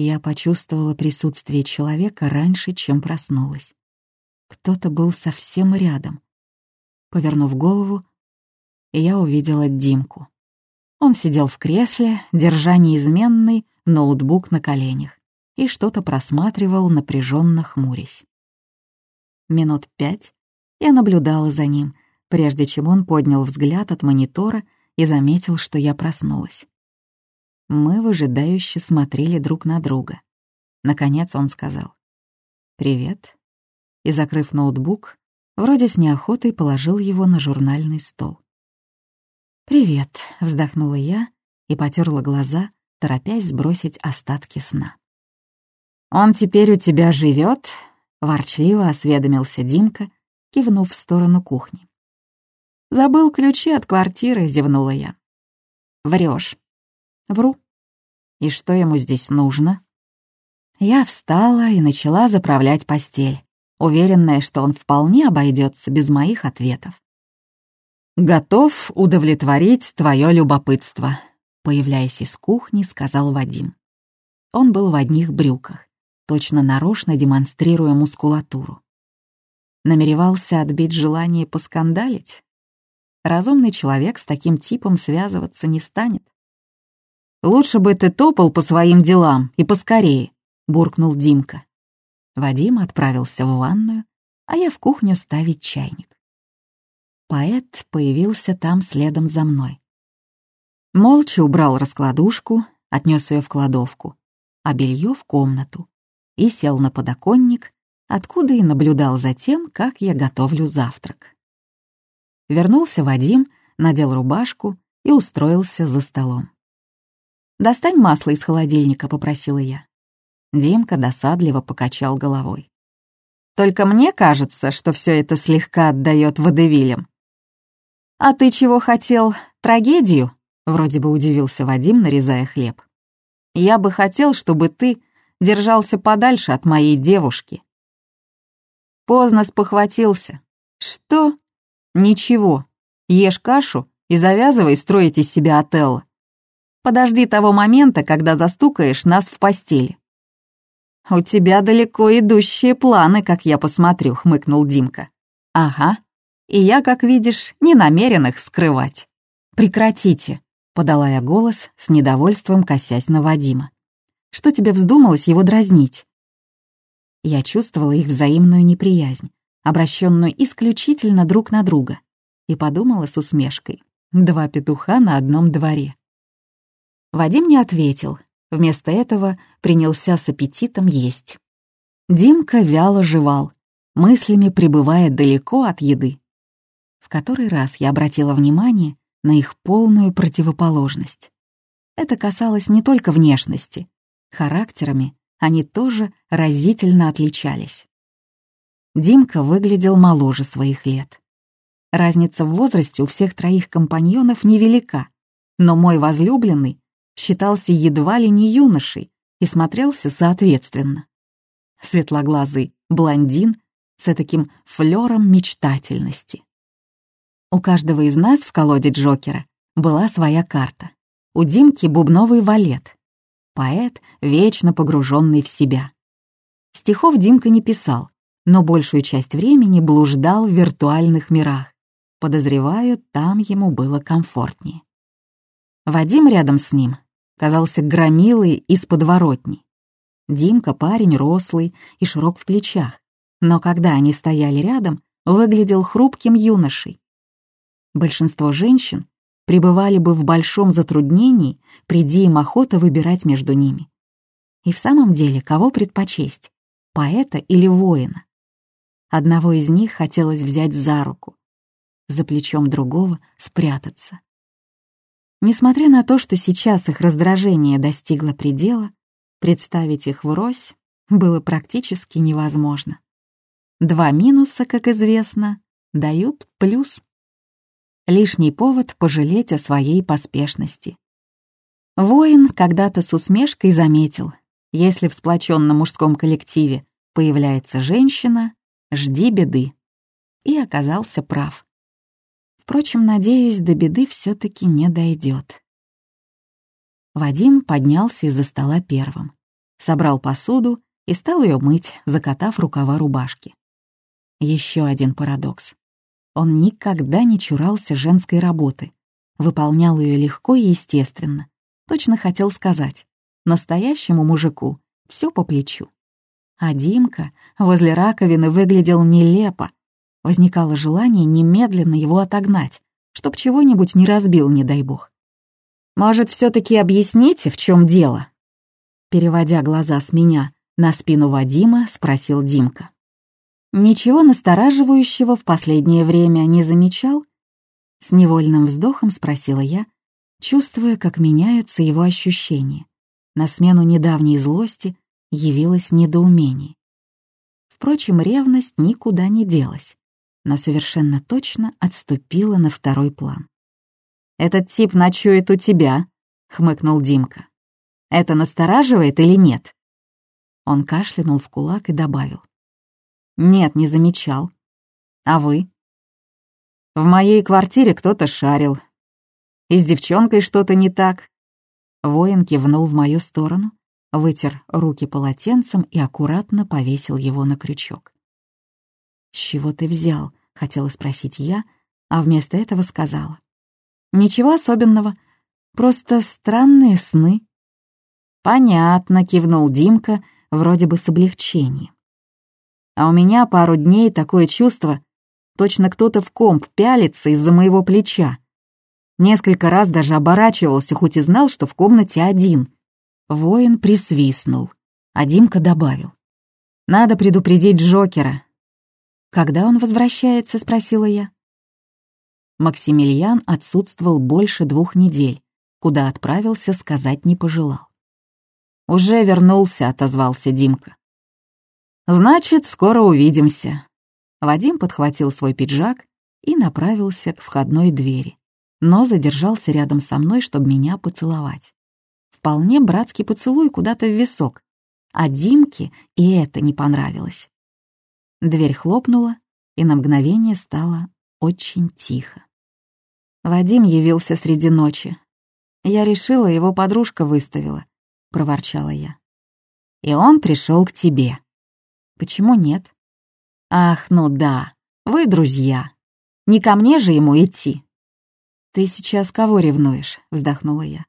Я почувствовала присутствие человека раньше, чем проснулась. Кто-то был совсем рядом. Повернув голову, я увидела Димку. Он сидел в кресле, держа неизменный ноутбук на коленях, и что-то просматривал, напряженно хмурясь. Минут пять я наблюдала за ним, прежде чем он поднял взгляд от монитора и заметил, что я проснулась. Мы выжидающе смотрели друг на друга. Наконец он сказал «Привет» и, закрыв ноутбук, вроде с неохотой положил его на журнальный стол. «Привет», — вздохнула я и потерла глаза, торопясь сбросить остатки сна. «Он теперь у тебя живет? ворчливо осведомился Димка, кивнув в сторону кухни. «Забыл ключи от квартиры», — зевнула я. Врешь. «Вру». «И что ему здесь нужно?» Я встала и начала заправлять постель, уверенная, что он вполне обойдется без моих ответов. «Готов удовлетворить твое любопытство», — появляясь из кухни, сказал Вадим. Он был в одних брюках, точно нарочно демонстрируя мускулатуру. Намеревался отбить желание поскандалить? Разумный человек с таким типом связываться не станет. «Лучше бы ты топал по своим делам и поскорее», — буркнул Димка. Вадим отправился в ванную, а я в кухню ставить чайник. Поэт появился там следом за мной. Молча убрал раскладушку, отнес ее в кладовку, а белье в комнату и сел на подоконник, откуда и наблюдал за тем, как я готовлю завтрак. Вернулся Вадим, надел рубашку и устроился за столом. «Достань масло из холодильника», — попросила я. Димка досадливо покачал головой. «Только мне кажется, что все это слегка отдает водевилям. «А ты чего хотел? Трагедию?» — вроде бы удивился Вадим, нарезая хлеб. «Я бы хотел, чтобы ты держался подальше от моей девушки». Поздно спохватился. «Что?» «Ничего. Ешь кашу и завязывай строить из себя отелло. Подожди того момента, когда застукаешь нас в постели». «У тебя далеко идущие планы, как я посмотрю», — хмыкнул Димка. «Ага и я, как видишь, не намерен их скрывать. «Прекратите», — подала я голос с недовольством, косясь на Вадима. «Что тебе вздумалось его дразнить?» Я чувствовала их взаимную неприязнь, обращенную исключительно друг на друга, и подумала с усмешкой. Два петуха на одном дворе. Вадим не ответил, вместо этого принялся с аппетитом есть. Димка вяло жевал, мыслями пребывая далеко от еды. В который раз я обратила внимание на их полную противоположность. Это касалось не только внешности. Характерами они тоже разительно отличались. Димка выглядел моложе своих лет. Разница в возрасте у всех троих компаньонов невелика, но мой возлюбленный считался едва ли не юношей и смотрелся соответственно. Светлоглазый блондин с таким флером мечтательности. У каждого из нас в колоде Джокера была своя карта. У Димки бубновый валет. Поэт, вечно погруженный в себя. Стихов Димка не писал, но большую часть времени блуждал в виртуальных мирах. Подозреваю, там ему было комфортнее. Вадим рядом с ним казался громилой из подворотни. Димка парень рослый и широк в плечах, но когда они стояли рядом, выглядел хрупким юношей, большинство женщин пребывали бы в большом затруднении, приди им охота выбирать между ними. И в самом деле, кого предпочесть, поэта или воина? Одного из них хотелось взять за руку, за плечом другого спрятаться. Несмотря на то, что сейчас их раздражение достигло предела, представить их врозь было практически невозможно. Два минуса, как известно, дают плюс лишний повод пожалеть о своей поспешности. Воин когда-то с усмешкой заметил, если в сплоченном мужском коллективе появляется женщина, жди беды. И оказался прав. Впрочем, надеюсь, до беды все таки не дойдет. Вадим поднялся из-за стола первым. собрал посуду и стал ее мыть, закатав рукава рубашки. Еще один парадокс. Он никогда не чурался женской работы, выполнял ее легко и естественно. Точно хотел сказать, настоящему мужику все по плечу. А Димка возле раковины выглядел нелепо. Возникало желание немедленно его отогнать, чтоб чего-нибудь не разбил, не дай бог. «Может, все таки объясните, в чем дело?» Переводя глаза с меня на спину Вадима, спросил Димка. «Ничего настораживающего в последнее время не замечал?» С невольным вздохом спросила я, чувствуя, как меняются его ощущения. На смену недавней злости явилось недоумение. Впрочем, ревность никуда не делась, но совершенно точно отступила на второй план. «Этот тип ночует у тебя», — хмыкнул Димка. «Это настораживает или нет?» Он кашлянул в кулак и добавил. «Нет, не замечал. А вы?» «В моей квартире кто-то шарил. И с девчонкой что-то не так». Воин кивнул в мою сторону, вытер руки полотенцем и аккуратно повесил его на крючок. «С чего ты взял?» — хотела спросить я, а вместо этого сказала. «Ничего особенного, просто странные сны». «Понятно», — кивнул Димка, вроде бы с облегчением. «А у меня пару дней такое чувство, точно кто-то в комп пялится из-за моего плеча. Несколько раз даже оборачивался, хоть и знал, что в комнате один — Воин присвистнул, а Димка добавил. «Надо предупредить Джокера». «Когда он возвращается?» — спросила я. Максимилиан отсутствовал больше двух недель, куда отправился, сказать не пожелал. «Уже вернулся», — отозвался Димка. «Значит, скоро увидимся». Вадим подхватил свой пиджак и направился к входной двери, но задержался рядом со мной, чтобы меня поцеловать. Вполне братский поцелуй куда-то в висок. А Димке и это не понравилось. Дверь хлопнула, и на мгновение стало очень тихо. Вадим явился среди ночи. Я решила, его подружка выставила, — проворчала я. И он пришел к тебе. Почему нет? Ах, ну да, вы друзья. Не ко мне же ему идти. Ты сейчас кого ревнуешь? — вздохнула я.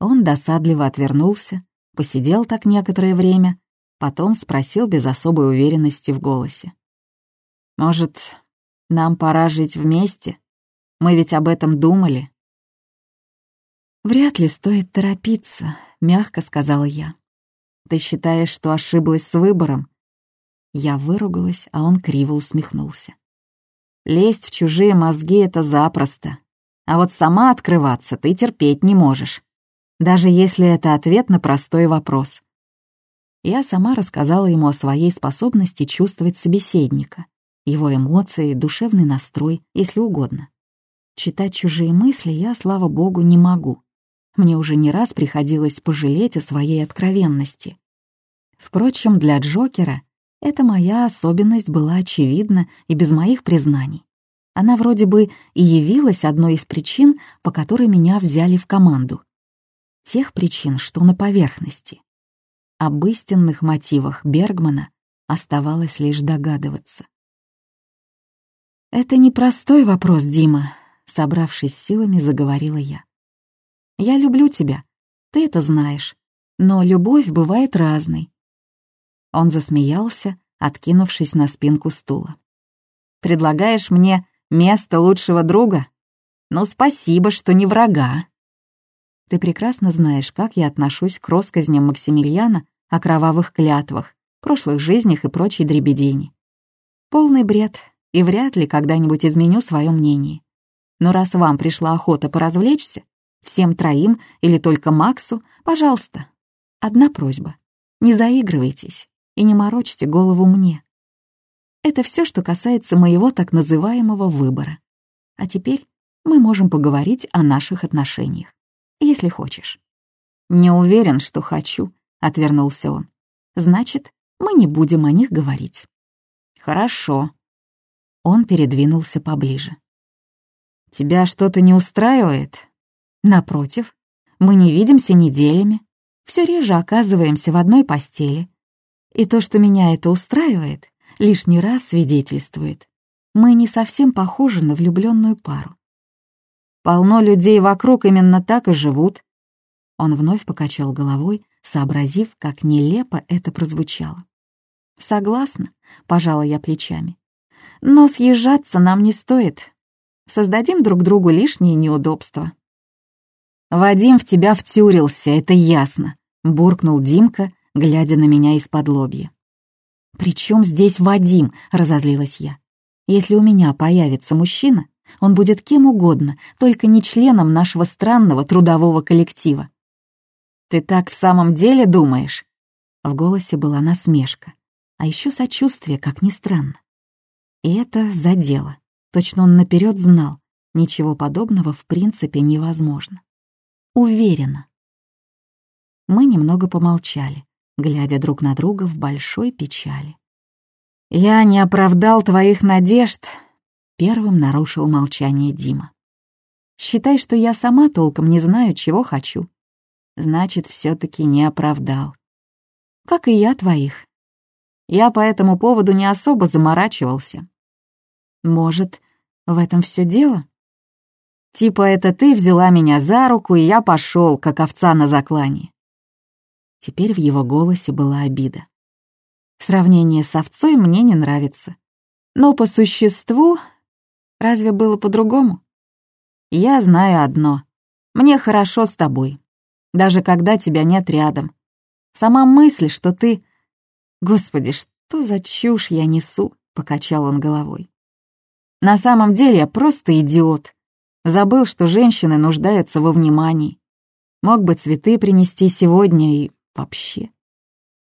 Он досадливо отвернулся, посидел так некоторое время, потом спросил без особой уверенности в голосе. «Может, нам пора жить вместе? Мы ведь об этом думали». «Вряд ли стоит торопиться», — мягко сказала я. «Ты считаешь, что ошиблась с выбором?» Я выругалась, а он криво усмехнулся. «Лезть в чужие мозги — это запросто. А вот сама открываться ты терпеть не можешь даже если это ответ на простой вопрос. Я сама рассказала ему о своей способности чувствовать собеседника, его эмоции, душевный настрой, если угодно. Читать чужие мысли я, слава богу, не могу. Мне уже не раз приходилось пожалеть о своей откровенности. Впрочем, для Джокера эта моя особенность была очевидна и без моих признаний. Она вроде бы и явилась одной из причин, по которой меня взяли в команду тех причин, что на поверхности. Об истинных мотивах Бергмана оставалось лишь догадываться. «Это непростой вопрос, Дима», — собравшись силами, заговорила я. «Я люблю тебя, ты это знаешь, но любовь бывает разной». Он засмеялся, откинувшись на спинку стула. «Предлагаешь мне место лучшего друга? Ну, спасибо, что не врага». Ты прекрасно знаешь, как я отношусь к россказням Максимилиана о кровавых клятвах, прошлых жизнях и прочей дребедени. Полный бред, и вряд ли когда-нибудь изменю свое мнение. Но раз вам пришла охота поразвлечься, всем троим или только Максу, пожалуйста, одна просьба. Не заигрывайтесь и не морочьте голову мне. Это все, что касается моего так называемого выбора. А теперь мы можем поговорить о наших отношениях если хочешь». «Не уверен, что хочу», — отвернулся он. «Значит, мы не будем о них говорить». «Хорошо». Он передвинулся поближе. «Тебя что-то не устраивает?» «Напротив, мы не видимся неделями. все реже оказываемся в одной постели. И то, что меня это устраивает, лишний раз свидетельствует. Мы не совсем похожи на влюбленную пару. Полно людей вокруг именно так и живут. Он вновь покачал головой, сообразив, как нелепо это прозвучало. «Согласна», — пожала я плечами. «Но съезжаться нам не стоит. Создадим друг другу лишние неудобства». «Вадим в тебя втюрился, это ясно», — буркнул Димка, глядя на меня из-под лобья. «При чем здесь Вадим?» — разозлилась я. «Если у меня появится мужчина, он будет кем угодно, только не членом нашего странного трудового коллектива». «Ты так в самом деле думаешь?» В голосе была насмешка, а еще сочувствие, как ни странно. И это задело. Точно он наперед знал, ничего подобного в принципе невозможно. Уверена. Мы немного помолчали, глядя друг на друга в большой печали. «Я не оправдал твоих надежд», — первым нарушил молчание Дима. «Считай, что я сама толком не знаю, чего хочу. Значит, все таки не оправдал. Как и я твоих. Я по этому поводу не особо заморачивался. Может, в этом все дело? Типа это ты взяла меня за руку, и я пошел, как овца на заклане. Теперь в его голосе была обида. Сравнение с овцой мне не нравится. Но по существу разве было по-другому? Я знаю одно. Мне хорошо с тобой, даже когда тебя нет рядом. Сама мысль, что ты... Господи, что за чушь я несу, покачал он головой. На самом деле я просто идиот. Забыл, что женщины нуждаются во внимании. Мог бы цветы принести сегодня и вообще.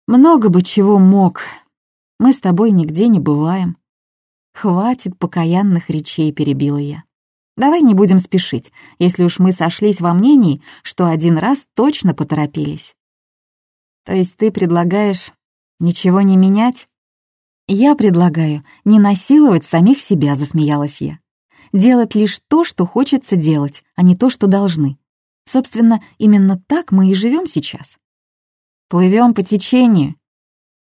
Много бы чего мог. Мы с тобой нигде не бываем. Хватит покаянных речей, перебила я. Давай не будем спешить, если уж мы сошлись во мнении, что один раз точно поторопились. То есть ты предлагаешь ничего не менять? Я предлагаю не насиловать самих себя, засмеялась я. Делать лишь то, что хочется делать, а не то, что должны. Собственно, именно так мы и живем сейчас. Плывем по течению.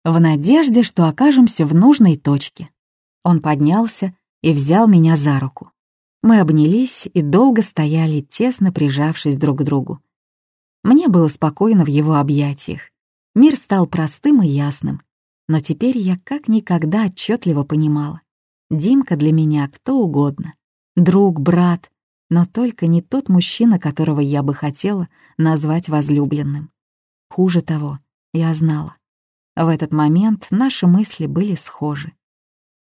В надежде, что окажемся в нужной точке. Он поднялся и взял меня за руку. Мы обнялись и долго стояли, тесно прижавшись друг к другу. Мне было спокойно в его объятиях. Мир стал простым и ясным. Но теперь я как никогда отчетливо понимала. Димка для меня кто угодно. Друг, брат, но только не тот мужчина, которого я бы хотела назвать возлюбленным. Хуже того, я знала. В этот момент наши мысли были схожи.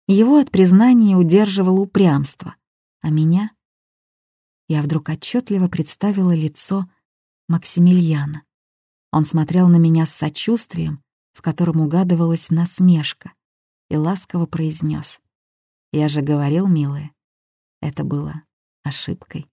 Его от признания удерживало упрямство, а меня... Я вдруг отчетливо представила лицо Максимилиана. Он смотрел на меня с сочувствием, в котором угадывалась насмешка, и ласково произнес. «Я же говорил, милая, это было ошибкой».